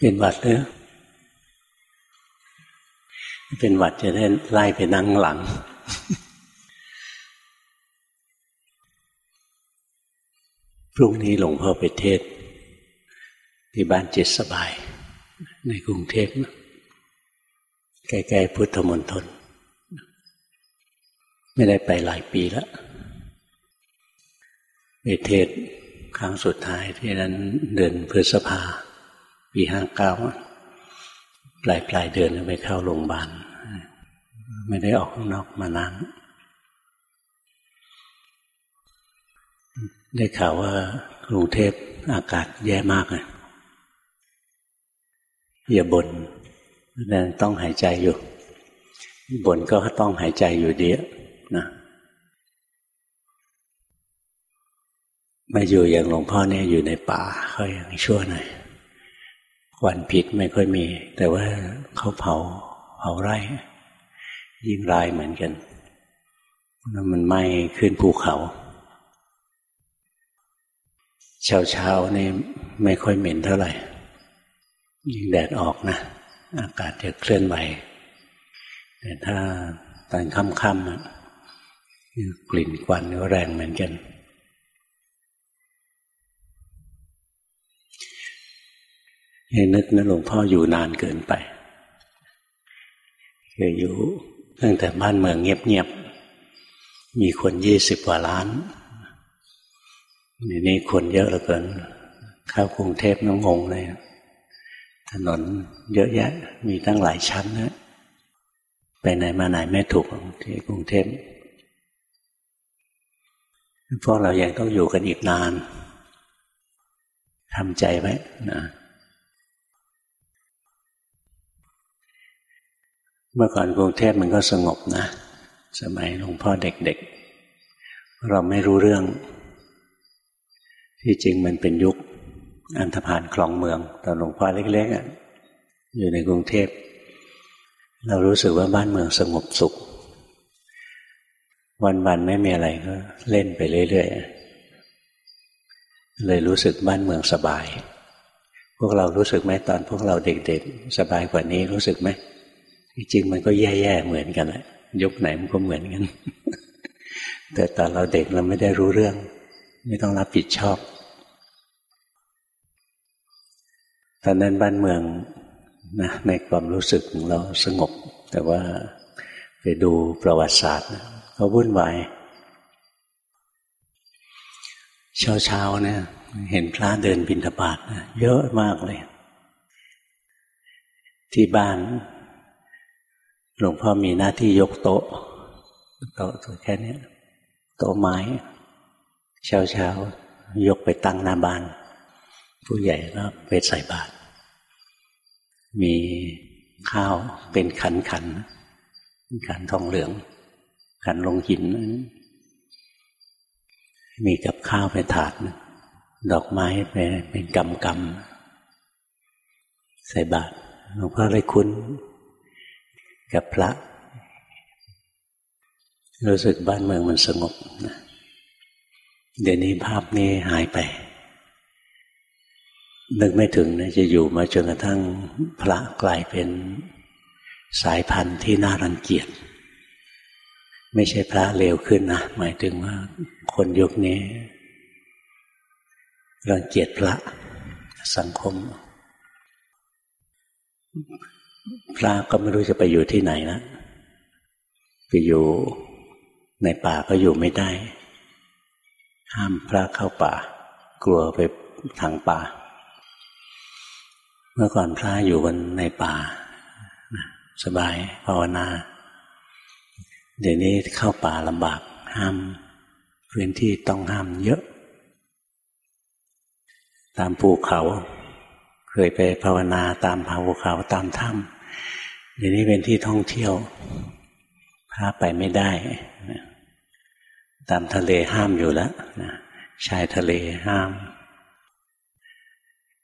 เป็นหวัดเนอเป็นหวัดจะได้ไล่ไปนั่งหลัง พรุ่งนี้หลวงพ่อไปเทศ ที่บ้านจิตสบาย ในกรุงเทพใกล้ๆพุทธมณฑลไม่ได้ไปหลายปีแล้วไปเทศครั้งสุดท้ายที่นั้นเดือนพฤษภา ปีห้าเก้าปลายปลายเดือนไปเข้าโรงพยาบาลไม่ได้ออกข้างนอกมานานได้ข่าวว่ากรุงเทพอากาศแย่มากเลยอย่าบน่นนั่นต้องหายใจอยู่บ่นก็ต้องหายใจอยู่ดีนะมาอยู่อย่างหลวงพ่อเนี่ยอยู่ในป่าเขาอย่างชั่วหน่อย ควันพิษไม่ค่อยมี แต่ว่าเขาเผาเผาไร่ ยิ่งรายเหมือนกันมันไหม้ขึ้นภูเขา เช้าเช้านี่ไม่ค่อยเหม็นเท่าไหร่ ยิ่งแดดออกนะ อากาศจะเคลื่อนไหวแต่ถ้าตอนค่ำๆกลิ่นควันก็แรงเหมือนกัน ให้นึกนะหลวงพ่ออยู่นานเกินไปเคยอยู่ตั้งแต่บ้านเมืองเงียบๆ มีคนยี่สิบกว่าล้านในนี้คนเยอะเหลือเกิน เข้ากรุงเทพน้องงงเลย ถนนเยอะแยะ มีตั้งหลายชั้นนะ ไปไหนมาไหนไม่ถูกที่กรุงเทพพวกเรายังต้องอยู่กันอีกนานทำใจไว้นะ เมื่อก่อนกรุงเทพมันก็สงบนะ สมัยหลวงพ่อเด็กๆ เราไม่รู้เรื่อง ที่จริงมันเป็นยุค อันธพาลคลองเมืองตอนหลวงพ่อเล็กๆอยู่ในกรุงเทพ เรารู้สึกว่าบ้านเมืองสงบสุข วันๆไม่มีอะไรก็เล่นไปเรื่อยๆเลยรู้สึกบ้านเมืองสบาย พวกเรารู้สึกไหมตอนพวกเราเด็ก ๆ สบายกว่านี้รู้สึกไหม จริงมันก็แย่ๆเหมือนกันแหละยุคไหนมันก็เหมือนกัน แต่ตอนเราเด็กเราไม่ได้รู้เรื่อง ไม่ต้องรับผิดชอบ ตอนนั้นบ้านเมืองนะในความรู้สึกของเราสงบ แต่ว่าไปดูประวัติศาสตร์ก็วุ่นวายเช้าๆเนี่ย เห็นพระเดินบิณฑบาตเยอะมากเลย ที่บ้าน หลวงพ่อมีหน้าที่ยกโต๊ะ โต๊ะตัวแค่นี้โต๊ะไม้เช้าเช้ายกไปตั้งหน้าบ้าน ผู้ใหญ่ก็ไปใส่บาตรมีข้าวเป็นขันขันขันทองเหลือง ขันลงหิน มีกับข้าวไปถาด ดอกไม้ไปเป็นกำกำใส่บาตรหลวงพ่อเลยคุ้น กับพระ รู้สึกบ้านเมืองมันสงบนะเดี๋ยวนี้ภาพนี้หายไปนึกไม่ถึงนะจะอยู่มาจนกระทั่งพระกลายเป็นสายพันธุ์ที่น่ารังเกียจไม่ใช่พระเลวขึ้นนะหมายถึงว่าคนยุคนี้ รังเกียจพระสังคม พระก็ไม่รู้จะไปอยู่ที่ไหนนะไปอยู่ในป่าก็อยู่ไม่ได้ ห้ามพระเข้าป่า กลัวไปทางป่า เมื่อก่อนพระอยู่กันในป่า สบายภาวนา เดี๋ยวนี้เข้าป่าลำบาก ห้ามพื้นที่ต้องห้ามเยอะ ตามภูเขา เคยไปภาวนาตามภูเขาตามถ้ำ เดี๋ยวนี้เป็นที่ท่องเที่ยวพาไปไม่ได้ ตามทะเลห้ามอยู่แล้วชายทะเลห้าม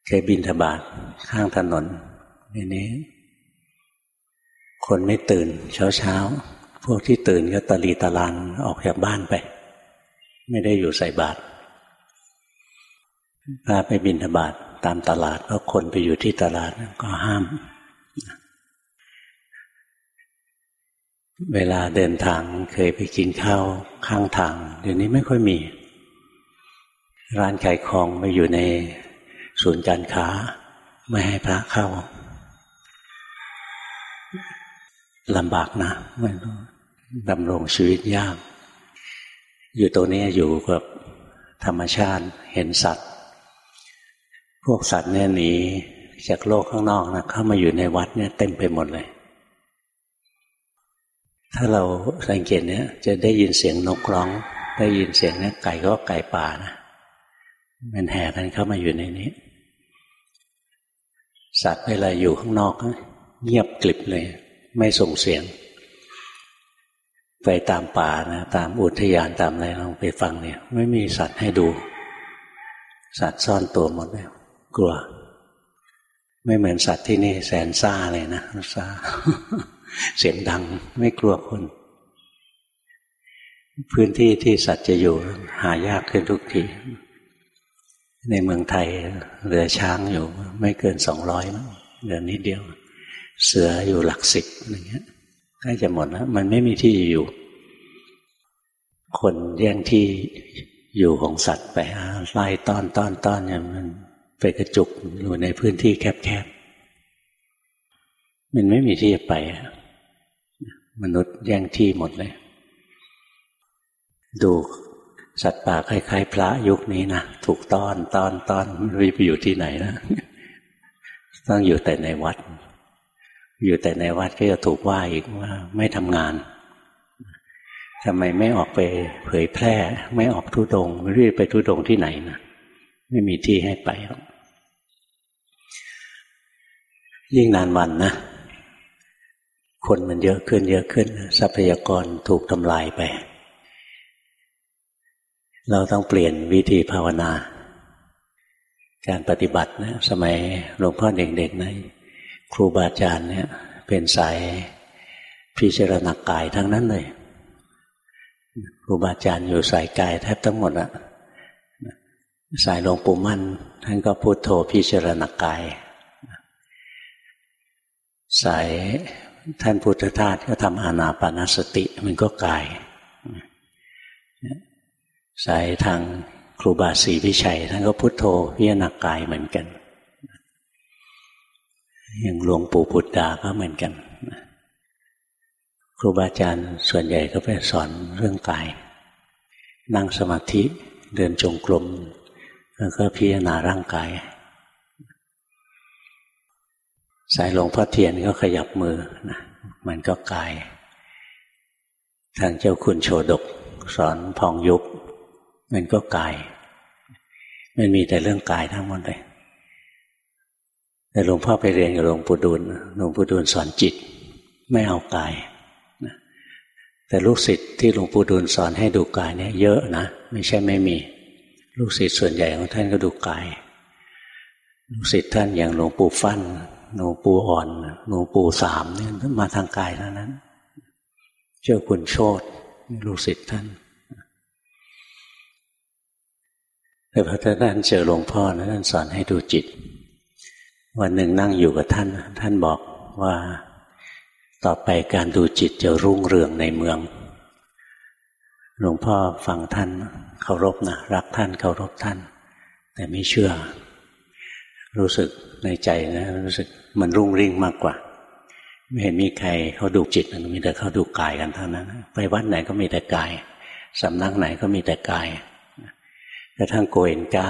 เคยบินทบาทข้างถนนเดี๋ยวนี้ คนไม่ตื่นเช้าเช้าพวกที่ตื่นก็ตะลีตะลานออกจากบ้านไป ไม่ได้อยู่ใส่บาตรพาไปบินทบาทตามตลาดเพราะคนไปอยู่ที่ตลาดก็ห้าม เวลาเดินทางเคยไปกินข้าวข้างทาง เดี๋ยวนี้ไม่ค่อยมี ร้านขายของไปอยู่ในศูนย์การค้า ไม่ให้พระเข้าลำบากนะดำรงชีวิตยาก อยู่ตรงนี้อยู่กับธรรมชาติเห็นสัตว์ พวกสัตว์เนี่ยหนีจากโลกข้างนอกนะเข้ามาอยู่ในวัดเนี่ยเต็มไปหมดเลย ถ้าเราสังเกตเนี่ย จะได้ยินเสียงนกร้อง ได้ยินเสียงเนี่ยไก่ก็ไก่ป่านะมันแห่กันเข้ามาอยู่ในนี้ สัตว์เวลาอยู่ข้างนอกเงียบกลิบเลย ไม่ส่งเสียง ไปตามป่านะตามอุทยานตามอะไรลองไปฟังเนี่ย ไม่มีสัตว์ให้ดู สัตว์ซ่อนตัวหมดเลยกลัว ไม่เหมือนสัตว์ที่นี่แสนซ่าเลยนะซ่า เสียงดังไม่กลัวคน พื้นที่ที่สัตว์จะอยู่หายากขึ้นทุกที ในเมืองไทยเหลือช้างอยู่ ไม่เกินสองร้อยเหลือนิดเดียว เสืออยู่หลักสิบอะไรเงี้ยใกล้จะหมดแล้วมันไม่มีที่อยู่ คนแย่งที่อยู่ของสัตว์ไปไล่ต้อนต้อนต้อนเนี่ยมันไปกระจุกอยู่ในพื้นที่แคบๆมันไม่มีที่จะไป มนุษย์แย่งที่หมดเลย ดูสัตว์ป่าคล้ายๆ พระยุคนี้นะถูกต้อนต้อนต้อนไม่รู้ไปอยู่ที่ไหนนะต้องอยู่แต่ในวัด อยู่แต่ในวัดก็จะถูกว่าอีกว่า ไม่ทำงานทำไมไม่ออกไปเผยแพร่ ไม่ออกทุดงไม่รู้ไปทุดงที่ไหนนะไม่มีที่ให้ไปหรอกยิ่งนานวันนะ คนมันเยอะขึ้นเยอะขึ้น ทรัพยากรถูกทำลายไป เราต้องเปลี่ยนวิธีภาวนา การปฏิบัตินะ สมัยหลวงพ่อเด็กๆนะครูบาอาจารย์เนี่ย เป็นสายพิจารณากายทั้งนั้นเลยครูบาอาจารย์อยู่สายกายแทบทั้งหมดอะสายหลวงปู่มั่นท่านก็พุโทโธพิจารณากาย สาย ท่านพุทธทาสก็ทำอานาปานสติ มันก็กาย สายทางครูบาศรีพิชัย ท่านก็พุทโธพิจารณากายเหมือนกัน อย่างหลวงปู่พุทธาก็เหมือนกัน ครูบาอาจารย์ส่วนใหญ่ก็ไปสอนเรื่องกาย นั่งสมาธิเดินจงกรมแล้วก็พิจารณาร่างกาย สายหลวงพ่อเทียนก็ขยับมือนะมันก็กาย ทางเจ้าคุณโชดก สอนพองยุบมันก็กาย มันมีแต่เรื่องกายทั้งหมดเลยแต่หลวงพ่อไปเรียนกับหลวงปู่ดูลหลวงปู่ดูลสอนจิต ไม่เอากายแต่ลูกศิษย์ที่หลวงปู่ดูลสอนให้ดูกายเนี่ยเยอะนะไม่ใช่ไม่มี ลูกศิษย์ส่วนใหญ่ของท่านก็ดูกาย ลูกศิษย์ท่านอย่างหลวงปู่ฟั่น หลวงปู่อ่อนหลวงปู่สามเนี่ยมาทางกายเท่านั้นเจ้าคุณโชตลูกศิษย์ท่าน แต่พระท่านเจอหลวงพ่อนะท่านสอนให้ดูจิต วันหนึ่งนั่งอยู่กับท่าน ท่านบอกว่าต่อไปการดูจิตจะรุ่งเรืองในเมือง หลวงพ่อฟังท่านเคารพนะรักท่านเคารพท่าน แต่ไม่เชื่อ รู้สึกในใจนะ รู้สึก มันรุ่งริ่งมากกว่า ไม่เห็นมีใครเขาดูจิตมีแต่เขาดูกายกันเท่านั้น ไปวัดไหนก็มีแต่กายสำนักไหนก็มีแต่กายกระทั่งโกเอนกา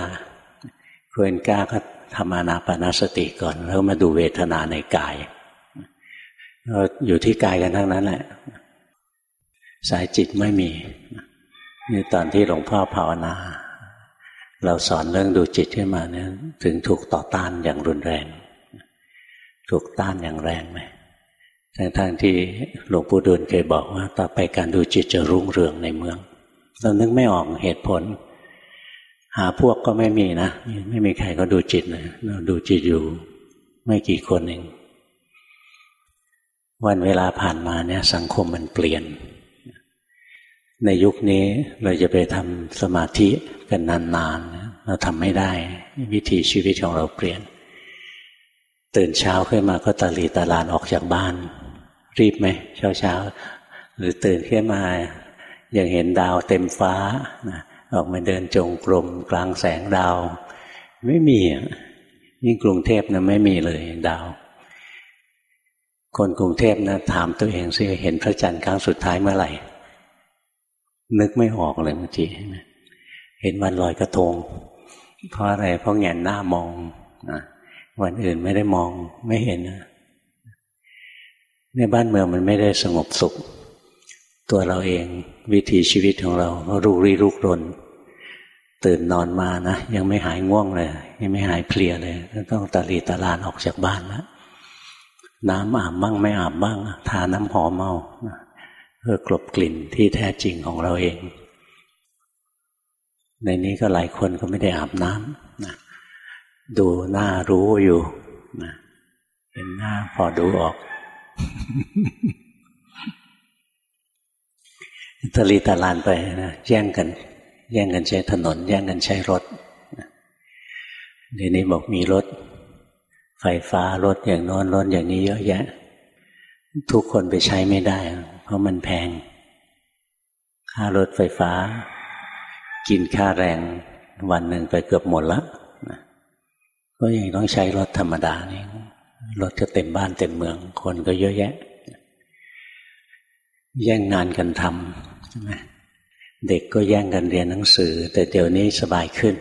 โกเอนกาก็ทำอานาปนาสติก่อน แล้วมาดูเวทนาในกายอยู่ที่กายกันทั้งนั้นแหละสายจิตไม่มีนี่ตอนที่หลวงพ่อภาวนา เราสอนเรื่องดูจิตขึ้นมาเนี่ยถึงถูกต่อต้านอย่างรุนแรง ถูกต้านอย่างแรงไหมทั้งๆที่หลวงปู่ดูลเคยบอกว่า ต่อไปการดูจิตจะรุ่งเรืองในเมือง เรานึกไม่ออกเหตุผล หาพวกก็ไม่มีนะ ไม่มีใครก็ดูจิตเลยเราดูจิตอยู่ไม่กี่คนเอง วันเวลาผ่านมาเนี่ย สังคมมันเปลี่ยน ในยุคนี้เราจะไปทำสมาธิกันนานๆเราทำไม่ได้ วิถีชีวิตของเราเปลี่ยน ตื่นเช้าขึ้นมาก็ตะลีตะลานออกจากบ้าน รีบไหมเช้าเช้าหรือตื่นขึ้นมายังเห็นดาวเต็มฟ้านะออกมาเดินจงกรมกลางแสงดาว ไม่มียิ่กรุงเทพนะไม่มีเลยดาว คนกรุงเทพนะถามตัวเองสิเห็นพระจันทร์ครั้งสุดท้ายเมื่อไหร่ นึกไม่ออกเลยบางทีเห็นวันลอยกระทง เพราะอะไรเพราะแงนหน้ามองนะ วันอื่นไม่ได้มองไม่เห็นนะในบ้านเมืองมันไม่ได้สงบสุข ตัวเราเองวิถีชีวิตของเราก็รุรีรุกรน ตื่นนอนมานะ ยังไม่หายง่วงเลย ยังไม่หายเพลียเลยต้องตะลีตะลานออกจากบ้านแล้วน้ำอาบบ้างไม่อาบบ้างทาน้ำหอมเมาเพื่อกลบกลิ่นที่แท้จริงของเราเอง ในนี้ก็หลายคนก็ไม่ได้อาบน้ำนะ ดูหน้ารู้อยู่นะเห็นหน้าพอดูออกตะลีตะลานไปนะแย่งกัน แย่งกันใช้ถนน แย่งกันใช้รถเดี๋ยวนี้บอกมีรถ ไฟฟ้ารถอย่างโน้นรถอย่างนี้เยอะแยะ ทุกคนไปใช้ไม่ได้ เพราะมันแพง ค่ารถไฟฟ้า กินค่าแรงวันหนึ่งไปเกือบหมดละ ก็ยังต้องใช้รถธรรมดานี่รถก็เต็มบ้านเต็มเมือง คนก็เยอะแยะ แย่งงานกันทำใช่ไหมเด็กก็แย่งกันเรียนหนังสือ แต่เดี๋ยวนี้สบายขึ้น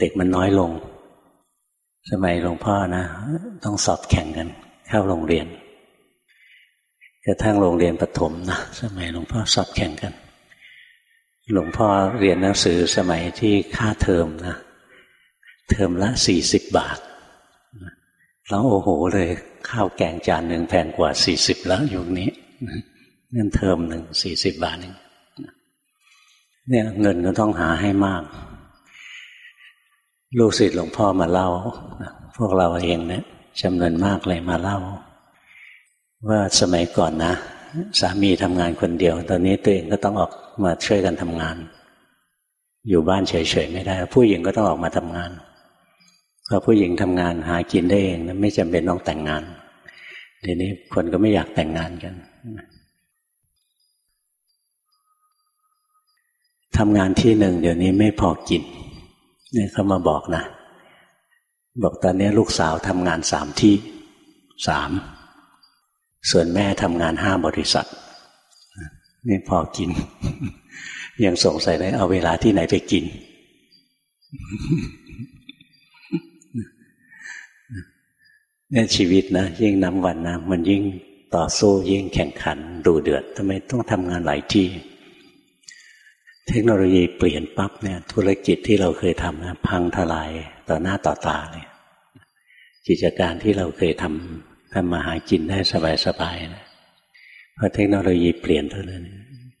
เด็กมันน้อยลง สมัยหลวงพ่อนะ ต้องสอบแข่งกันเข้าโรงเรียนกระทั่งโรงเรียนประถมนะสมัยหลวงพ่อสอบแข่งกัน หลวงพ่อเรียนหนังสือสมัยที่ค่าเทอมนะ เทอมละสี่สิบบาทแล้วโอ้โหเลยข้าวแกงจานหนึ่งแพงกว่าสี่สิบแล้วยุคนี้เงินเทอมหนึ่งสี่สิบบาทหนึ่งเนี่ยเงินก็ต้องหาให้มาก ลูกศิษย์หลวงพ่อมาเล่า พวกเราเองเนี่ยจำนวนมากเลยมาเล่า ว่าสมัยก่อนนะ สามีทำงานคนเดียว ตอนนี้ตัวเองก็ต้องออกมาช่วยกันทำงาน อยู่บ้านเฉยๆไม่ได้ ผู้หญิงก็ต้องออกมาทำงาน พอผู้หญิงทำงานหากินได้เองไม่จำเป็นต้องแต่งงานทีนี้คนก็ไม่อยากแต่งงานกันทำงานที่หนึ่งเดี๋ยวนี้ไม่พอกินเนี่ยเขามาบอกนะ บอกตอนนี้ลูกสาวทำงานสามที่สามส่วนแม่ทำงานห้าบริษัทนี่พอกิน ยังสงสัยเลยเอาเวลาที่ไหนไปกิน เนี่ยชีวิตนะยิ่งน้ำวันนะมันยิ่งต่อสู้ยิ่งแข่งขันดูเดือดทำไมต้องทำงานหลายที่ เทคโนโลยีเปลี่ยนปั๊บเนี่ย ธุรกิจที่เราเคยทำนะพังทลายต่อหน้าต่อตาเลยกิจการที่เราเคยทำทำมาหากินได้สบายๆนะพอเทคโนโลยีเปลี่ยนเท่านั้น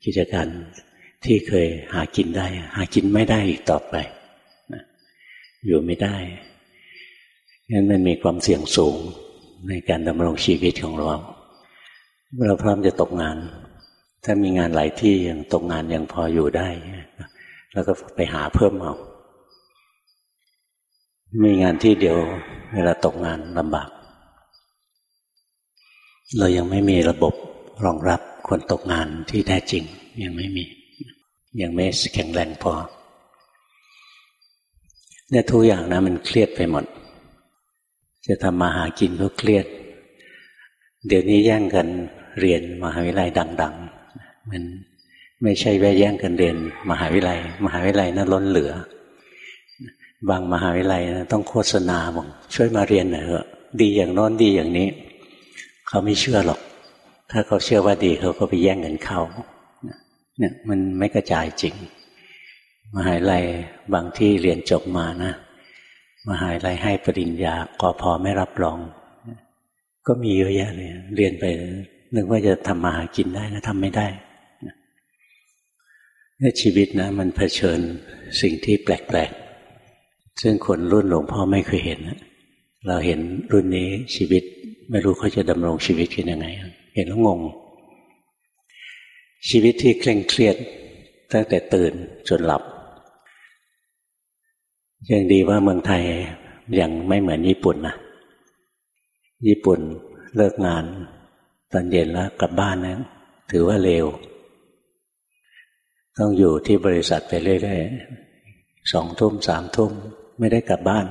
กิจการที่เคยหากินได้ หากินไม่ได้อีกต่อไปอยู่ไม่ได้ งั้นมันมีความเสี่ยงสูงในการดำรงชีวิตของเรา เราพร้อมจะตกงาน ถ้ามีงานหลายที่ยังตกงานยังพออยู่ได้ แล้วก็ไปหาเพิ่มเอา มีงานที่เดียว เวลาตกงานลำบาก เรายังไม่มีระบบรองรับคนตกงานที่แท้จริง ยังไม่มี ยังไม่แข็งแรงพอเนี่ยทุกอย่างนะมันเครียดไปหมด จะทำมาหากินก็เครียด เดี๋ยวนี้แย่งกันเรียนมหาวิทยาลัยดัง ๆ มันไม่ใช่แวะแย่งกันเรียน มหาวิทยาลัย มหาวิทยาลัยนั้นล้นเหลือ บางมหาวิทยาลัยนะต้องโฆษณาบอกช่วยมาเรียนหน่อยเถอะดีอย่างน้นดีอย่างนี้ เขาไม่เชื่อหรอก ถ้าเขาเชื่อว่าดีเขาก็ไปแย่งกันเข้าเนี่ยมันไม่กระจายจริง มหาวิทยาลัยบางที่เรียนจบมานะ มหายาลัยให้ปริญญากอพอไม่รับรอง ก็มีเยอะแยะเลย เรียนไปนึกว่าจะทำมาหากินได้นะทำไม่ได้เนี่ยชีวิตนะ มันเผชิญสิ่งที่แปลกๆ ซึ่งคนรุ่นหลวงพ่อไม่เคยเห็น เราเห็นรุ่นนี้ชีวิต ไม่รู้เขาจะดำรงชีวิตกันยังไง เห็นแล้วงง ชีวิตที่เคร่งเครียดตั้งแต่ตื่นจนหลับ ยังดีว่าเมืองไทยยังไม่เหมือนญี่ปุ่นนะญี่ปุ่นเลิกงานตอนเย็นแล้วกลับบ้านนะถือว่าเร็วต้องอยู่ที่บริษัทไปเรื่อยๆสองทุ่มสามทุ่มไม่ได้กลับบ้าน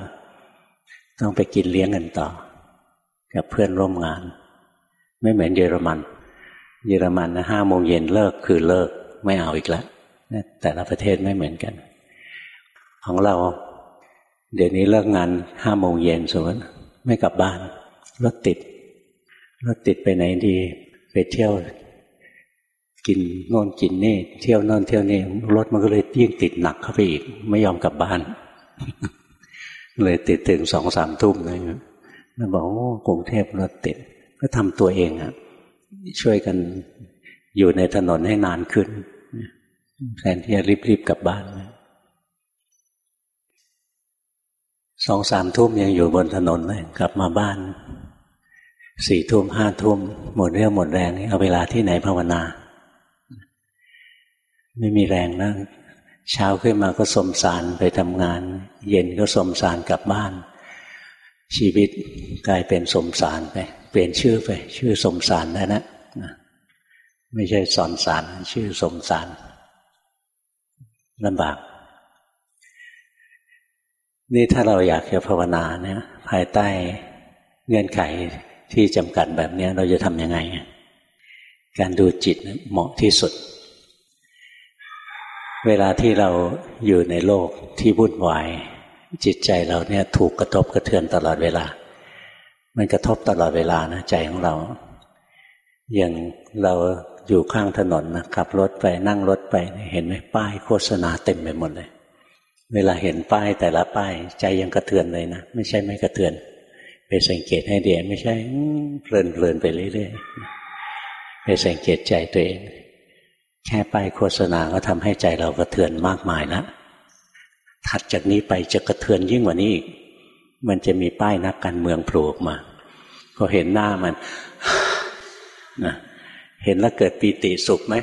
ต้องไปกินเลี้ยงกันต่อ กับเพื่อนร่วมงาน ไม่เหมือนเยอรมัน เยอรมันนะห้าโมงเย็นเลิกคือเลิกไม่เอาอีกแล้วแต่ละประเทศไม่เหมือนกัน ของเรา เดี๋ยวนี้เลิกงานห้าโมงเย็นสมมติไม่กลับบ้านรถติดรถติดไปไหนดี ไปเที่ยว กินโน่นกินนี่ เที่ยวโน่นเที่ยวนี่รถมันก็เลยยิ่งติดหนักเข้าไปอีก ไม่ยอมกลับบ้าน เลยติดถึงสองสามทุ่มเลยแล้วบอกโอ้กรุงเทพรถติด ก็ทำตัวเองอะช่วยกันอยู่ในถนนให้นานขึ้นแทนที่จะรีบๆกลับบ้าน สองสามทุ่มยังอยู่บนถนนเลยกลับมาบ้านสี่ทุ่มห้าทุ่มหมดเรี่ยวหมดแรงนี่เอาเวลาที่ไหนภาวนา ไม่มีแรงนะเช้าขึ้นมาก็สมสารไปทำงาน เย็นก็สมสารกลับบ้าน ชีวิตกลายเป็นสมสารไป เปลี่ยนชื่อไป ชื่อสมสารได้นะไม่ใช่สอนสารชื่อสมสารลำบาก นี่ถ้าเราอยากจะภาวนาเนี่ย ภายใต้เงื่อนไขที่จำกัดแบบนี้เราจะทำยังไง การดูจิตเหมาะที่สุด เวลาที่เราอยู่ในโลกที่วุ่นวาย จิตใจเราเนี่ยถูกกระทบกระเทือนตลอดเวลา มันกระทบตลอดเวลานะใจของเรา อย่างเราอยู่ข้างถนนนะขับรถไปนั่งรถไปเห็นไหมป้ายโฆษณาเต็มไปหมดเลย เวลาเห็นป้ายแต่ละป้าย ใจยังกระเทือนเลยนะ ไม่ใช่ไม่กระเทือน ไปสังเกตให้เดียไม่ใช่เพลินเพลินไปเรื่อยๆไปสังเกตใจตัวเอง แค่ป้ายโฆษณาก็ทำให้ใจเรากระเทือนมากมายแล้วถัดจากนี้ไปจะกระเทือนยิ่งกว่านี้อีกมันจะมีป้ายนักการเมืองโผล่ออกมาพอเห็นหน้ามันนะเห็นแล้วเกิดปีติสุขไหม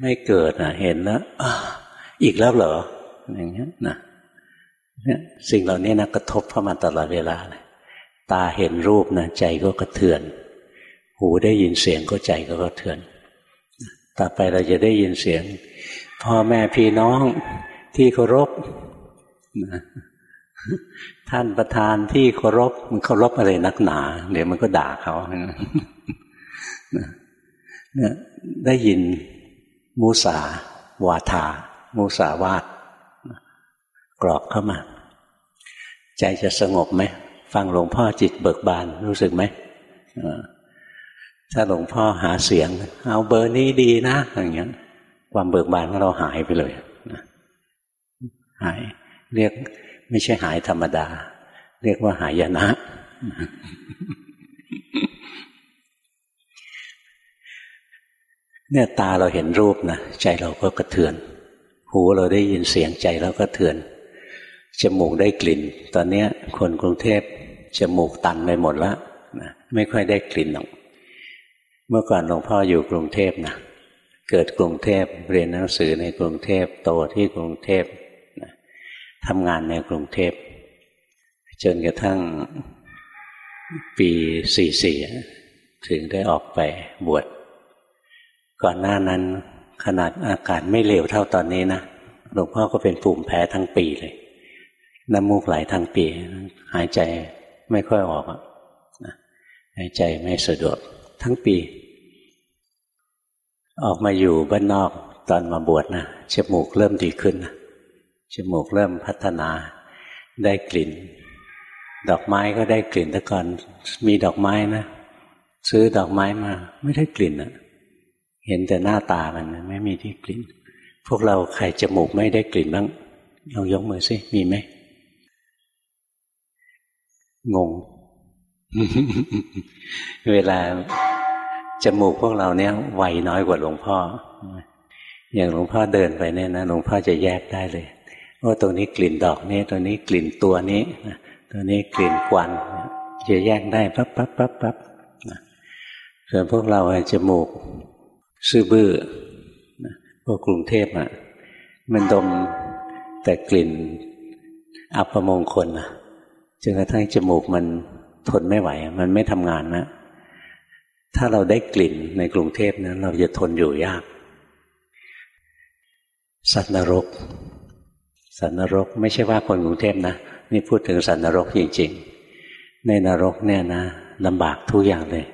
ไม่เกิดนะเห็นแล้วอีกแล้วเหรอ อย่างเงี้ยนะเนี่ยสิ่งเหล่านี้นะกระทบเข้ามาตลอดเวลาเลยตาเห็นรูปนะใจก็กระเทือน หูได้ยินเสียงก็ใจก็กระเทือน ต่อไปเราจะได้ยินเสียง พ่อแม่พี่น้องที่เคารพท่านประธานที่เคารพมันเคารพอะไรนักหนา เดี๋ยวมันก็ด่าเขาได้ยินมูสาวาทามูสาวาด กรอกเข้ามา ใจจะสงบไหมฟังหลวงพ่อจิตเบิกบานรู้สึกไหมถ้าหลวงพ่อหาเสียง เอาเบอร์นี้ดีนะอย่างเงี้ย ความเบิกบานของเราหายไปเลยหายเรียกไม่ใช่หายธรรมดา เรียกว่าหายนะ เนี่ยตาเราเห็นรูปนะใจเราก็กระเทือน หูเราได้ยินเสียงใจเราก็เทือน จมูกได้กลิ่น ตอนนี้คนกรุงเทพจมูกตันไปหมดแล้วนะไม่ค่อยได้กลิ่นหรอก เมื่อก่อนหลวงพ่ออยู่กรุงเทพนะเกิดกรุงเทพเรียนหนังสือในกรุงเทพโตที่กรุงเทพนะทำงานในกรุงเทพจนกระทั่งปีสี่สี่ถึงได้ออกไปบวชก่อนหน้านั้นขนาดอากาศไม่เลวเท่าตอนนี้นะหลวงพ่อก็เป็นปุ่มแพ้ทั้งปีเลย น้ำมูกไหลทั้งปีหายใจไม่ค่อยออกหายใจไม่สะดวกทั้งปี ออกมาอยู่บ้านนอกตอนมาบวชนะจมูกเริ่มดีขึ้นนะจมูกเริ่มพัฒนาได้กลิ่น ดอกไม้ก็ได้กลิ่นแต่ก่อนมีดอกไม้นะซื้อดอกไม้มา ไม่ได้กลิ่นอะเห็นแต่หน้าตามันไม่มีที่กลิ่น พวกเราใครจมูกไม่ได้กลิ่นบ้างลองยกมือสิมีไหม งง เวลาจมูกพวกเราเนี้ยไวน้อยกว่าหลวงพ่อ อย่างหลวงพ่อเดินไปเนี่ยนะหลวงพ่อจะแยกได้เลยว่าตรงนี้กลิ่นดอกนี้ตัวนี้กลิ่นตัวนี้ตัวนี้กลิ่นควันจะแยกได้ปั๊บปั๊บปั๊บปั๊บส่วนพวกเราจมูกซื่อบื้อพวกกรุงเทพอะ มันดมแต่กลิ่นอัปมงคลนะ จนกระทั่งจมูกมันทนไม่ไหว มันไม่ทำงานนะถ้าเราได้กลิ่นในกรุงเทพนะเราจะทนอยู่ยาก สัตว์นรก สัตว์นรกไม่ใช่ว่าคนกรุงเทพนะนี่พูดถึงสัตว์นรกจริง ๆ ในนรกเนี่ยนะลำบากทุกอย่างเลย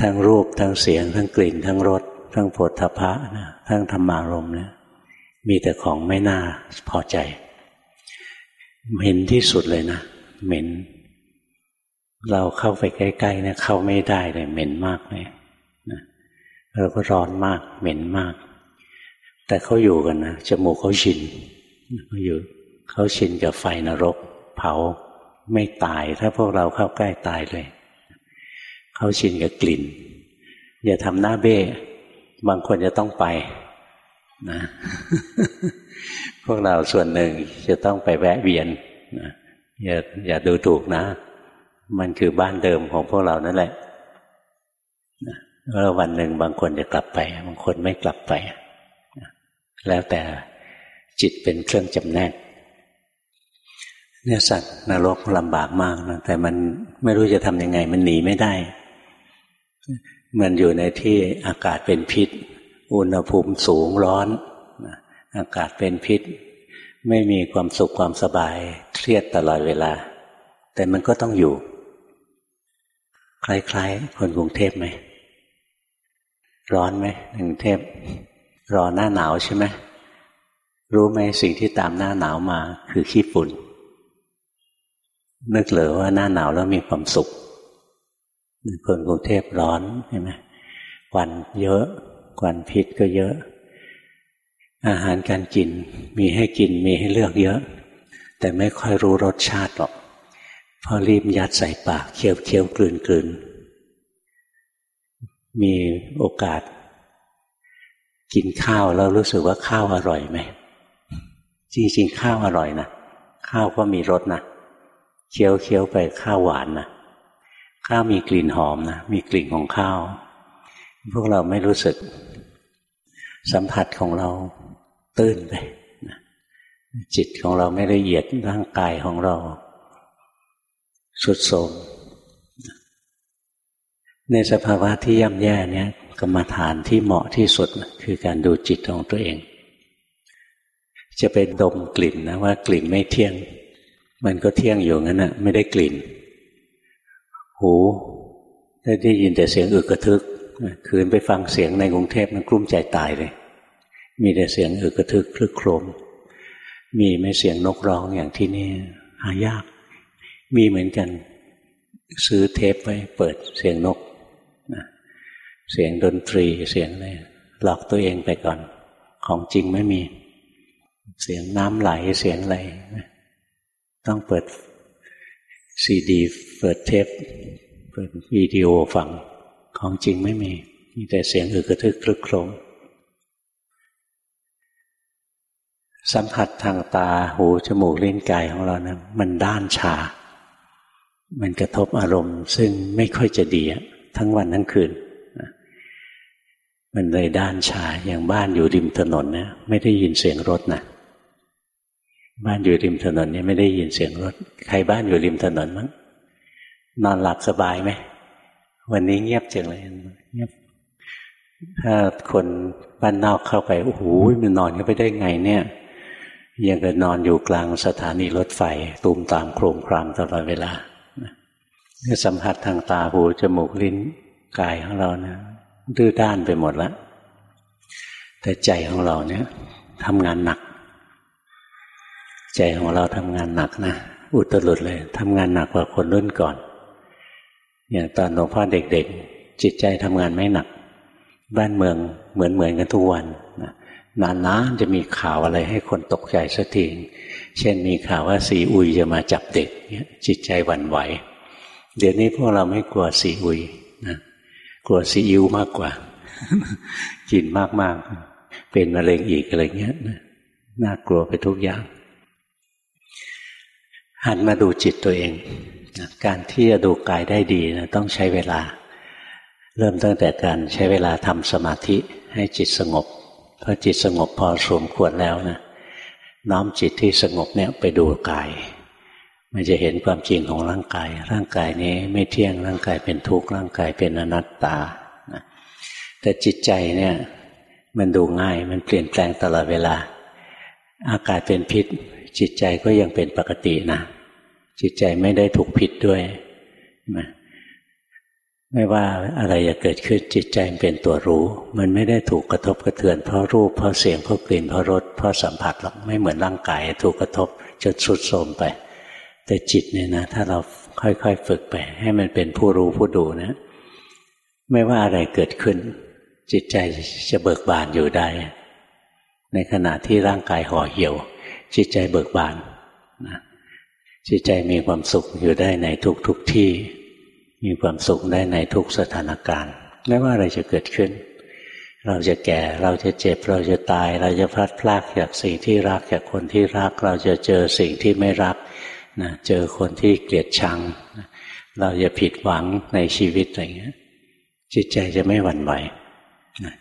ทั้งรูปทั้งเสียง ทั้งกลิ่น ทั้งรสทั้งผลทพะนะทั้งธรรมารมเนี่ยมีแต่ของไม่น่าพอใจ เหม็นที่สุดเลยนะ เหม็น เราเข้าไปใกล้ๆเนะเข้าไม่ได้เลยเหม็นมากเลยนะเราก็ร้อนมาก เหม็นมาก แต่เขาอยู่กันนะจมูกเขาชินเขาอยู่เขาชินกับไฟนรก เผาไม่ตาย ถ้าพวกเราเข้าใกล้ตายเลย เขาชินกับกลิ่น อย่าทำหน้าเบ้บางคนจะต้องไปนะ พวกเราส่วนหนึ่งจะต้องไปแวะเวียนนะอย่าอย่าดูถูกนะ มันคือบ้านเดิมของพวกเรานั่นแหละแล้ววันหนึ่งบางคนจะกลับไป บางคนไม่กลับไป แล้วแต่จิตเป็นเครื่องจำแนก เนี่ยสัตว์นรกลำบากมากนะแต่มันไม่รู้จะทำยังไง มันหนีไม่ได้ มันอยู่ในที่อากาศเป็นพิษ อุณหภูมิสูงร้อน อากาศเป็นพิษ ไม่มีความสุขความสบาย เครียดตลอดเวลา แต่มันก็ต้องอยู่ คล้ายๆ คนกรุงเทพไหม ร้อนไหมกรุงเทพรอหน้าหนาวใช่ไหมรู้ไหมสิ่งที่ตามหน้าหนาวมาคือขี้ฝุ่น นึกเหลือว่าหน้าหนาวแล้วมีความสุข คนกรุงเทพร้อนใช่ไหมควันเยอะควันพิษก็เยอะ อาหารการกินมีให้กินมีให้เลือกเยอะ แต่ไม่ค่อยรู้รสชาติหรอกพอรีบยัดใส่ปากเคี้ยวเคี้ยวกลืนกลืนมีโอกาส กินข้าวแล้วรู้สึกว่าข้าวอร่อยไหมจริงๆข้าวอร่อยนะข้าวก็มีรสนะเคี้ยวเคี้ยวไปข้าวหวานนะข้าวมีกลิ่นหอมนะมีกลิ่นของข้าว พวกเราไม่รู้สึก สัมผัสของเราตื้นไปจิตของเราไม่ละเอียดร่างกายของเรา สุดโทมในสภาวะที่ย่ำแย่เนี้ยกรรมฐานที่เหมาะที่สุดคือการดูจิตของตัวเอง จะเป็นดมกลิ่นนะว่ากลิ่นไม่เที่ยง มันก็เที่ยงอยู่งั้นนะไม่ได้กลิ่น หูได้ยินแต่เสียงอึกกระทึก คืนไปฟังเสียงในกรุงเทพมันกลุ้มใจตายเลย มีแต่เสียงอึกระทึกคลึกโครม มีไม่เสียงนกร้องอย่างที่นี่หายาก มีเหมือนกัน ซื้อเทปไว้เปิดเสียงนกเสียงดนตรีเสียงอะไรหลอกตัวเองไปก่อน ของจริงไม่มี เสียงน้ำไหลเสียงอะไรต้องเปิดซีดี เปิดเทป เปิดวิดีโอฟัง ของจริงไม่มี มีแต่เสียงอึกระทึกคลึกโครมสัมผัสทางตาหูจมูกลิ้นกายของเรานะมันด้านชา มันกระทบอารมณ์ ซึ่งไม่ค่อยจะดีทั้งวันทั้งคืนมันเลยด้านชาอย่างบ้านอยู่ริมถนนเนี่ยไม่ได้ยินเสียงรถนะบ้านอยู่ริมถนนเนี่ยไม่ได้ยินเสียงรถ ใครบ้านอยู่ริมถนนมั้งนอนหลับสบายไหม วันนี้เงียบจังเลยเงียบถ้าคนบ้านนอกเข้าไปโอ้โหมันนอนเข้าไปได้ไงเนี่ยยังกับนอนอยู่กลางสถานีรถไฟตูมตามโครมครามตลอดเวลาเนี่ยสัมผัสทางตาหูจมูกลิ้นกายของเราเนี่ยดื้อด้านไปหมดแล้วแต่ใจของเราเนี่ยทำงานหนัก ใจของเราทำงานหนักนะอุตรุดเลยทำงานหนักกว่าคนรุ่นก่อน อย่างตอนหลวงพ่อเด็กๆ จิตใจทำงานไม่หนัก บ้านเมืองเหมือนเหมือนกันทุกวันนะนานๆจะมีข่าวอะไรให้คนตกใจสักทีเช่นมีข่าวว่าสีอุยจะมาจับเด็กจิตใจหวั่นไหว เดี๋ยวนี้พวกเราไม่กลัวสีอุยนะกลัวซีอิ๊วมากกว่า กินมากๆ เป็นมะเร็งอีกอะไรเงี้ยน่ากลัวไปทุกอย่าง หันมาดูจิตตัวเอง การที่จะดูกายได้ดีนะต้องใช้เวลา เริ่มตั้งแต่การใช้เวลาทำสมาธิให้จิตสงบพอจิตสงบพอสมควรแล้วนะน้อมจิตที่สงบเนี่ยไปดูกาย มันจะเห็นความจริงของร่างกาย ร่างกายนี้ไม่เที่ยงร่างกายเป็นทุกข์ร่างกายเป็นอนัตตาแต่จิตใจเนี่ยมันดูง่ายมันเปลี่ยนแปลงตลอดเวลา อากาศเป็นพิษ จิตใจก็ยังเป็นปกตินะ จิตใจไม่ได้ถูกผิดด้วยไม่ว่าอะไรจะเกิดขึ้นจิตใจเป็นตัวรู้ มันไม่ได้ถูกกระทบกระเทือนเพราะรูปเพราะเสียงเพราะกลิ่นเพราะรสเพราะสัมผัสหรอกไม่เหมือนร่างกายถูกกระทบจนสุดโทมไป แต่จิตเนี่ยนะ ถ้าเราค่อยๆฝึกไป ให้มันเป็นผู้รู้ผู้ดูนะ ไม่ว่าอะไรเกิดขึ้น จิตใจจะเบิกบานอยู่ได้ ในขณะที่ร่างกายห่อเหี่ยว จิตใจเบิกบานนะ จิตใจมีความสุขอยู่ได้ในทุกๆทที่ มีความสุขได้ในทุกสถานการณ์ ไม่ว่าอะไรจะเกิดขึ้น เราจะแก่เราจะเจ็บเราจะตาย เราจะพลัดพรากจากสิ่งที่รักจากคนที่รัก เราจะเจอสิ่งที่ไม่รักนะเจอคนที่เกลียดชัง เราจะผิดหวังในชีวิตอะไรเงี้ย จิตใจจะไม่หวั่นไหว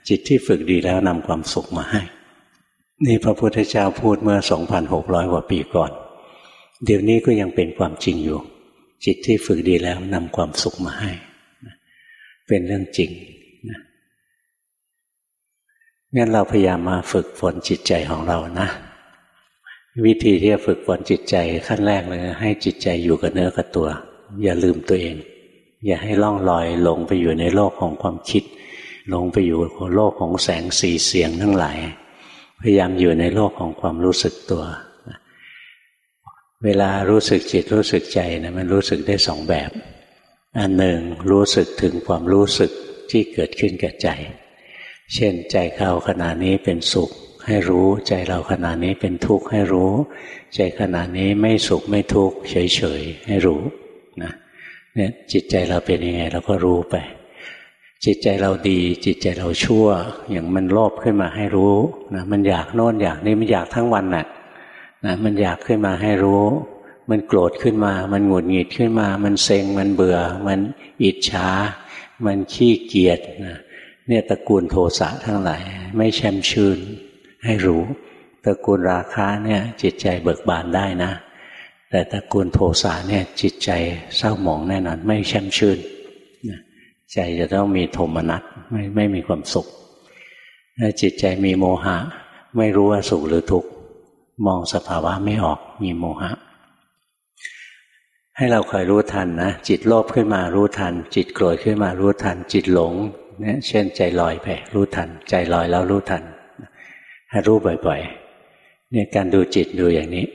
จิตที่ฝึกดีแล้วนำความสุขมาให้ นี่พระพุทธเจ้าพูดเมื่อ 2,600 กว่าปีก่อน เดี๋ยวนี้ก็ยังเป็นความจริงอยู่ จิตที่ฝึกดีแล้วนำความสุขมาให้ เป็นเรื่องจริงนะงั้นเราพยายามมาฝึกฝนจิตใจของเรานะ วิธีที่จะฝึกฝนจิตใจขั้นแรกเลยให้จิตใจอยู่กับเนื้อกับตัว อย่าลืมตัวเอง อย่าให้ล่องลอยหลงไปอยู่ในโลกของความคิดหลงไปอยู่ในโลกของแสงสีเสียงทั้งหลาย พยายามอยู่ในโลกของความรู้สึกตัว เวลารู้สึกจิตรู้สึกใจนะมันรู้สึกได้สองแบบ อันหนึ่งรู้สึกถึงความรู้สึกที่เกิดขึ้นกับใจ เช่นใจเราขณะนี้เป็นสุขให้รู้ ใจเราขณะนี้เป็นทุกข์ให้รู้ ใจขณะนี้ไม่สุขไม่ทุกข์เฉยๆให้รู้นะเนี่ยจิตใจเราเป็นยังไงเราก็รู้ไป จิตใจเราดี จิตใจเราชั่ว อย่างมันโลภขึ้นมาให้รู้นะมันอยากโน่นอยากนี่มันอยากทั้งวันนะ่ะ นะมันอยากขึ้นมาให้รู้ มันโกรธขึ้นมา มันหงุดหงิดขึ้นมา มันเซ็งมันเบื่อ มันอิจฉามันขี้เกียจนะเนี่ยตระกูลโทสะทั้งหลาย ไม่แช่มชื่นให้รู้ตระกูลราคะเนี่ยจิตใจเบิกบานได้นะ แต่ตระกูลโทสะเนี่ยจิตใจเศร้าหมองแน่นอน ไม่แช่มชื่นใจจะต้องมีโทมนัสไม่ไม่มีความสุขถ้าจิตใจมีโมหะ ไม่รู้ว่าสุขหรือทุกข์ มองสภาวะไม่ออกมีโมหะ ให้เราคอยรู้ทันนะ จิตโลภขึ้นมารู้ทัน จิตโกรธขึ้นมารู้ทัน จิตหลงเนี่ยเช่นใจลอยไป รู้ทัน ใจลอยแล้วรู้ทัน ให้รู้บ่อยๆเนี่ยการดูจิตดูอย่างนี้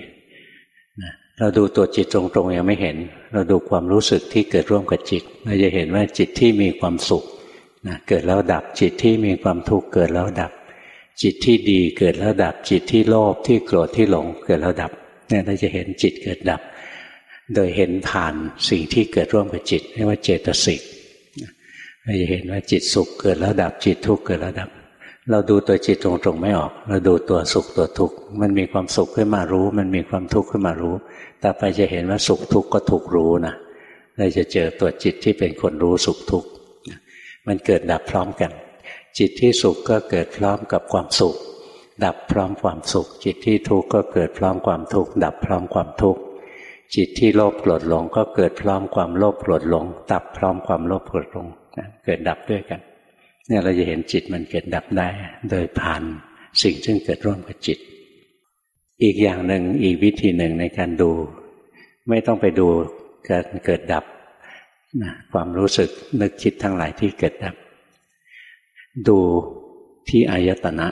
เราดูตัวจิตตรงๆยังไม่เห็น เราดูความรู้สึกที่เกิดร่วมกับจิต เราจะเห็นว่าจิตที่มีความสุขนะเกิดแล้วดับจิตที่มีความทุกข์เกิดแล้วดับ จิตที่ดีเกิดแล้วดับ จิตที่โลภที่โกรธที่หลงเกิดแล้วดับ เนี่ยเราจะเห็นจิตเกิดดับ โดยเห็นผ่านสิ่งที่เกิดร่วมกับจิตเรียกว่าเจตสิกเราจะเห็นว่าจิตสุขเกิดแล้วดับจิตทุกข์เกิดแล้วดับ เราดูตัวจิตตรงๆไม่ออก เราดูตัวสุขตัวทุกข์มันมีความสุขขึ้นมารู้ มันมีความทุกข์ขึ้นมารู้ต่อไปจะเห็นว่าสุขทุกข์ก็ถูกรู้นะเราจะเจอตัวจิตที่เป็นคนรู้สุขทุกข์มันเกิดดับพร้อมกัน จิตที่สุขก็เกิดพร้อมกับความสุข ดับพร้อมความสุข จิตที่ทุกข์ก็เกิดพร้อมความทุกข์ดับพร้อมความทุกข์จิตที่โลภโกรธหลงก็เกิดพร้อมความโลภโกรธหลง ดับพร้อมความโลภโกรธหลงเกิดดับด้วยกัน เนี่ยเราจะเห็นจิตมันเกิดดับได้ โดยผ่านสิ่งซึ่งเกิดร่วมกับจิต อีกอย่างหนึ่งอีกวิธีหนึ่งในการดู ไม่ต้องไปดูการเกิดดับความรู้สึกนึกคิดทั้งหลายที่เกิดดับ ดูที่อายตนะ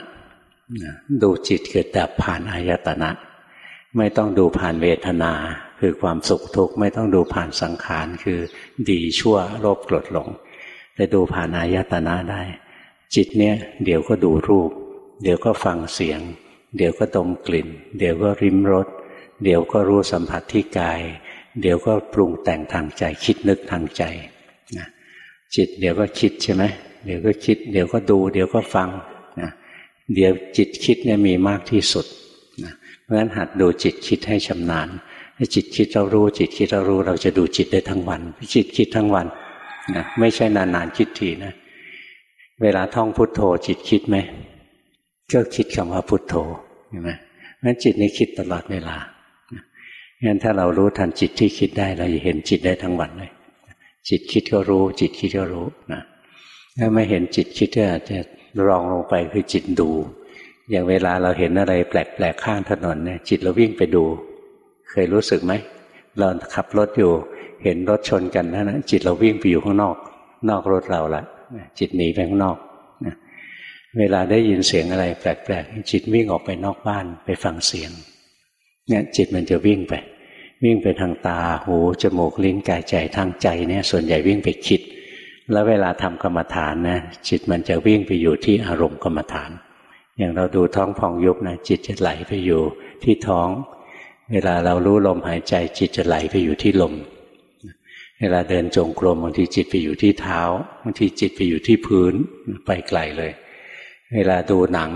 ดูจิตเกิดดับผ่านอายตนะ ไม่ต้องดูผ่านเวทนา คือความสุขทุกข์ไม่ต้องดูผ่านสังขารคือดีชั่วโลภโกรธหลง แต่ดูผ่านอายตนะได้ จิตเนี่ยเดี๋ยวก็ดูรูป เดี๋ยวก็ฟังเสียง เดี๋ยวก็ดมกลิ่น เดี๋ยวก็ริมรสเดี๋ยวก็รู้สัมผัสที่กาย เดี๋ยวก็ปรุงแต่งทางใจคิดนึกทางใจจิตเดี๋ยวก็คิดใช่ไหม เดี๋ยวก็คิด เดี๋ยวก็ดู เดี๋ยวก็ฟังนะเดี๋ยวจิตคิดเนี่ยมีมากที่สุดนะเพราะฉะนั้นหัดดูจิตคิดให้ชำนาญถ้าจิตคิดเรารู้ จิตคิดเรารู้ เราจะดูจิตได้ทั้งวัน จิตคิดทั้งวันนะไม่ใช่นานๆคิดทีนะ เวลาท่องพุทโธจิตคิดไหมก็คิดคำว่าพุทโธเห็นไหมเวงั้นจิตนี่คิดตลอดเวลางั้นถ้าเรารู้ทันจิตที่คิดได้ เราจะเห็นจิตได้ทั้งวันเลย จิตคิดก็รู้ จิตคิดก็รู้นะ ถ้าไม่เห็นจิตคิดก็จะรองลงไปคือจิตดู อย่างเวลาเราเห็นอะไรแปลกๆข้างถนนเนี่ยจิตเราวิ่งไปดู เคยรู้สึกไหมเราขับรถอยู่ เห็นรถชนกันนะจิตเราวิ่งไปอยู่ข้างนอก นอกรถเราละจิตหนีไปข้างนอกเวลาได้ยินเสียงอะไรแปลกๆจิตวิ่งออกไปนอกบ้านไปฟังเสียง เนี่ยจิตมันจะวิ่งไป วิ่งไปทางตาหูจมูกลิ้นกายใจทางใจเนี่ย ส่วนใหญ่วิ่งไปคิด แล้วเวลาทำกรรมฐานนะจิตมันจะวิ่งไปอยู่ที่อารมณ์กรรมฐาน อย่างเราดูท้องพองยุบนะจิตจะไหลไปอยู่ที่ท้อง เวลาเรารู้ลมหายใจ จิตจะไหลไปอยู่ที่ลม เวลาเดินจงกรมบางทีจิตไปอยู่ที่เท้าบางทีจิตไปอยู่ที่พื้นไปไกลเลย เวลาดูหนัง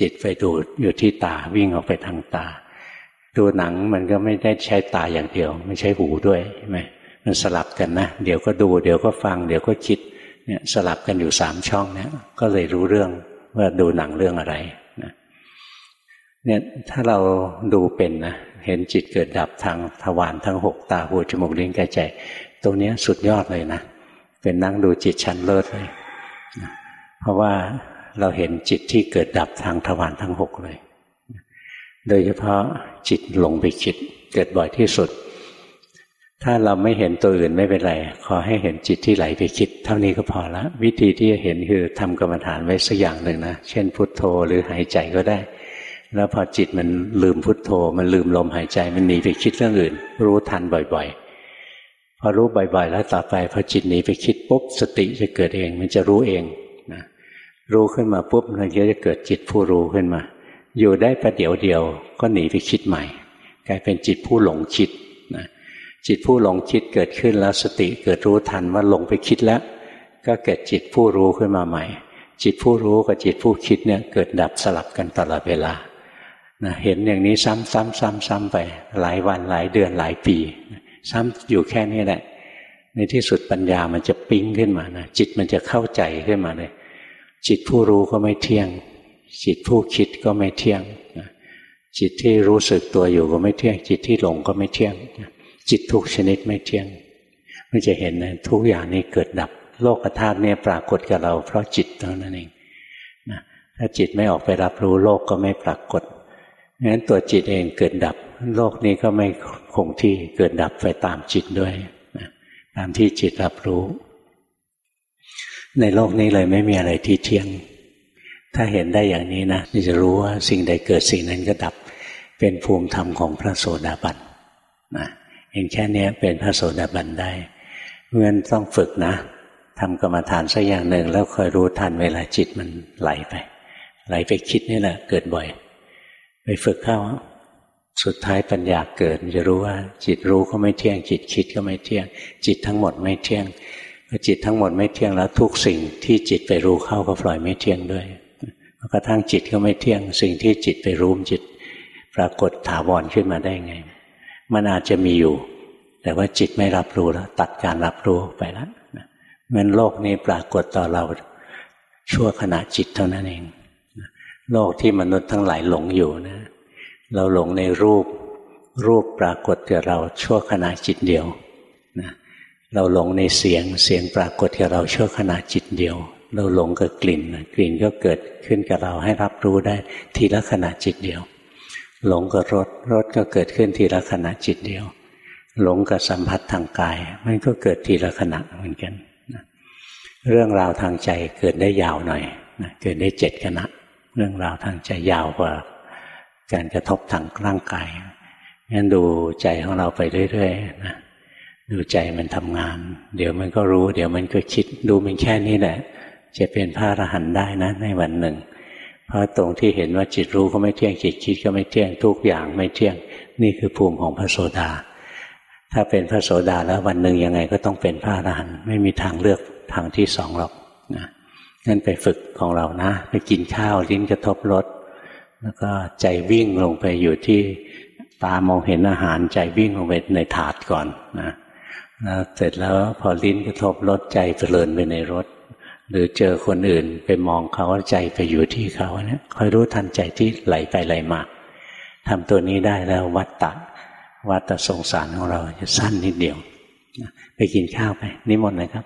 จิตไปดูอยู่ที่ตาวิ่งออกไปทางตา ดูหนังมันก็ไม่ได้ใช้ตาอย่างเดียว ไม่ใช้หูด้วยใช่ไหม มันสลับกันนะ เดี๋ยวก็ดู เดี๋ยวก็ฟัง เดี๋ยวก็คิดเนี่ยสลับกันอยู่สามช่องเนี่ยก็เลยรู้เรื่องว่าดูหนังเรื่องอะไรนะเนี่ยถ้าเราดูเป็นนะเห็นจิตเกิดดับทางทวารทั้งหกตาหูจมูกลิ้นกายใจตรงนี้สุดยอดเลยนะ เป็นนั่งดูจิตชั้นเลิศเลยนะเพราะว่าเราเห็นจิตที่เกิดดับทางทวารทั้งหกเลย โดยเฉพาะจิตหลงไปคิดเกิดบ่อยที่สุด ถ้าเราไม่เห็นตัวอื่นไม่เป็นไร ขอให้เห็นจิตที่ไหลไปคิด เท่านี้ก็พอละ วิธีที่จะเห็นคือทำกรรมฐานไว้สักอย่างหนึ่งนะ เช่นพุทโธหรือหายใจก็ได้ แล้วพอจิตมันลืมพุทโธ มันลืมลมหายใจมันหนีไปคิดเรื่องอื่น รู้ทันบ่อย ๆ พอรู้บ่อย ๆ แล้วต่อไปพอจิตหนีไปคิดปุ๊บสติจะเกิดเอง มันจะรู้เองนะรู้ขึ้นมาปุ๊บมันก็จะเกิดจิตผู้รู้ขึ้นมา อยู่ได้ประเดี๋ยวเดียวก็หนีไปคิดใหม่ กลายเป็นจิตผู้หลงคิด จิตผู้หลงคิดเกิดขึ้นแล้วสติเกิดรู้ทันว่าหลงไปคิดแล้ว ก็เกิดจิตผู้รู้ขึ้นมาใหม่ จิตผู้รู้กับจิตผู้คิดเนี่ยเกิดดับสลับกันตลอดเวลานะเห็นอย่างนี้ซ้ำซ้ำซ้ำซ้ำไป หลายวันหลายเดือนหลายปี ซ้ำอยู่แค่นี้แหละ ในที่สุดปัญญามันจะปิ๊งขึ้นมานะจิตมันจะเข้าใจขึ้นมาเลยจิตผู้รู้ก็ไม่เที่ยง จิตผู้คิดก็ไม่เที่ยงจิตที่รู้สึกตัวอยู่ก็ไม่เที่ยง จิตที่หลงก็ไม่เที่ยง จิตทุกชนิดไม่เที่ยงมันจะเห็นนะทุกอย่างนี้เกิดดับ โลกธาตุเนี่ยปรากฏกับเรา เพราะจิตเท่านั้นเองนะถ้าจิตไม่ออกไปรับรู้โลกก็ไม่ปรากฏงั้นตัวจิตเองเกิดดับ โลกนี้ก็ไม่คงที่เกิดดับไปตามจิตด้วยนะตามที่จิตรับรู้ ในโลกนี้เลยไม่มีอะไรที่เที่ยง ถ้าเห็นได้อย่างนี้นะจะรู้ว่าสิ่งใดเกิดสิ่งนั้นก็ดับ เป็นภูมิธรรมของพระโสดาบันนะ เห็นแค่นี้เป็นพระโสดาบันได้เงื่อนต้องฝึกนะทำกรรมฐานสักอย่างหนึ่ง แล้วคอยรู้ทันเวลาจิตมันไหลไป ไหลไปคิดนี่แหละ เกิดบ่อย ไปฝึกเข้า สุดท้ายปัญญาเกิดจะรู้ว่าจิตรู้ก็ไม่เที่ยง จิตคิดก็ไม่เที่ยง จิตทั้งหมดไม่เที่ยงจิตทั้งหมดไม่เที่ยงแล้วทุกสิ่งที่จิตไปรู้เข้าก็ปล่อยไม่เที่ยงด้วยกระทั่งจิตก็ไม่เที่ยง สิ่งที่จิตไปรู้จิต ปรากฏถาวรขึ้นมาได้ไง มันอาจจะมีอยู่ แต่ว่าจิตไม่รับรู้แล้ว ตัดการรับรู้ไปแล้วมันโลกนี้ปรากฏต่อเราชั่วขณะจิตเท่านั้นเองโลกที่มนุษย์ทั้งหลายหลงอยู่นะ เราหลงในรูป รูปปรากฏกับเราชั่วขณะจิตเดียวนะเราหลงในเสียงเสียงปรากฏกับเราชั่วขณะจิตเดียว เราหลงกับกลิ่น กลิ่นก็เกิดขึ้นกับเราให้รับรู้ได้ทีละขณะจิตเดียว หลงกับรสรสก็เกิดขึ้นทีละขณะจิตเดียว หลงกับสัมผัสทางกาย มันก็เกิดทีละขณะเหมือนกันเรื่องราวทางใจเกิดได้ยาวหน่อยเกิดได้เจ็ดขณะ เรื่องราวทางใจยาวกว่า การกระทบทางร่างกายงั้นดูใจของเราไปเรื่อยๆนะดูใจมันทำงาน เดี๋ยวมันก็รู้ เดี๋ยวมันก็คิด ดูมันแค่นี้แหละ จะเป็นพระอรหันต์ได้นะ ในวันหนึ่ง เพราะตรงที่เห็นว่าจิตรู้ก็ไม่เที่ยงจิตคิดก็ไม่เที่ยงทุกอย่างไม่เที่ยง นี่คือภูมิของพระโสดา ถ้าเป็นพระโสดาแล้ววันหนึ่งยังไงก็ต้องเป็นพระอรหันต์ไม่มีทางเลือกทางที่สองหรอกนะนั่นไปฝึกของเรานะ ไปกินข้าวลิ้นกระทบรสแล้วก็ใจวิ่งลงไปอยู่ที่ตามองเห็นอาหารใจวิ่งลงไปในถาดก่อนนะแล้วเสร็จแล้วพอลิ้นกระทบรสใจเจริญไปในรส หรือเจอคนอื่นไปมองเขาใจไปอยู่ที่เขาเนี่ยคอยรู้ทันใจที่ไหลไปไหลมาทำตัวนี้ได้แล้ววัตตะวัตตะสงสารของเราจะสั้นนิดเดียว ไปกินข้าวไป นิมนต์เลยครับ